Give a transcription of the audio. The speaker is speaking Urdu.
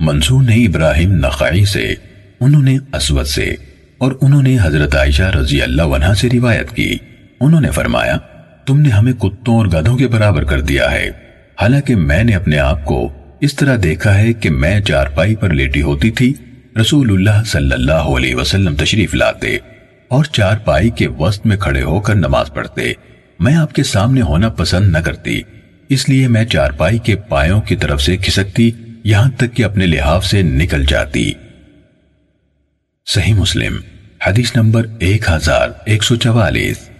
منصور نے ابراہیم نخعی سے، انہوں نے اسود سے، اور انہوں نے حضرت عائشہ رضی اللہ عنہ سے روایت کی۔ انہوں نے فرمایا، تم نے ہمیں کتوں اور گدھوں کے برابر کر دیا ہے۔ حالانکہ میں نے اپنے آپ کو اس طرح دیکھا ہے کہ میں چارپائی پر لیٹی ہوتی تھی، رسول اللہ صلی اللہ علیہ وسلم تشریف لاتے، اور چارپائی کے وسط میں کھڑے ہو کر نماز پڑھتے۔ میں آپ کے سامنے ہونا پسند نہ کرتی، اس لیے میں چارپائی کے پایوں کی طرف سے کھسکتی یہاں تک کہ اپنے لحاف سے نکل جاتی۔ صحیح مسلم، حدیث نمبر ایک ہزار ایک سو چوالیس۔